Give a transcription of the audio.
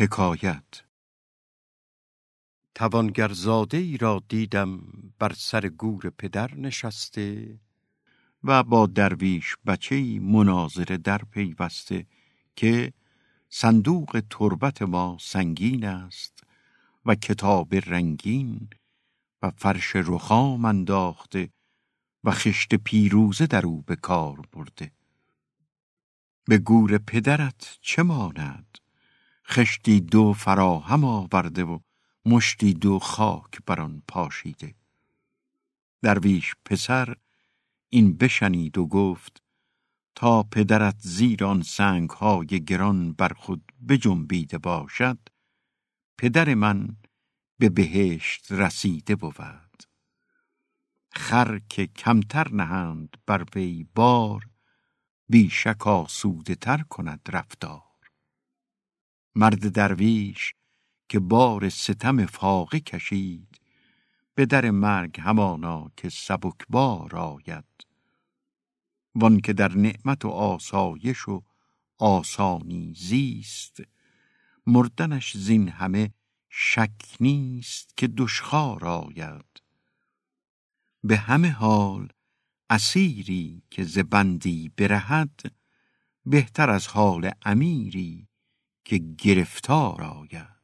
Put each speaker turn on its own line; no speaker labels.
حکایت. توانگرزاده ای را دیدم بر سر گور پدر نشسته و با درویش بچه ای مناظره در پیوسته که صندوق تربت ما سنگین است و کتاب رنگین و فرش رخام انداخته و خشت پیروزه در او به کار برده. به گور پدرت چه ماند؟ خشتی دو فراهم آورده و مشتی دو خاک بر آن پاشیده. درویش پسر این بشنید و گفت تا پدرت زیر آن سنگ های گران بر خود بجنبیده باشد پدر من به بهشت رسیده بود. خر که کمتر نهند بر وی بار بیشک آسوده تر کند رفتار. مرد درویش که بار ستم فاقه کشید. به در مرگ همانا که سبکبار آید. وان که در نعمت و آسایش و آسانی زیست مردنش زین همه شک نیست که دشخار آید. به همه حال اسیری که ز بندی برهد بهتر از حال امیری که گرفتار آید.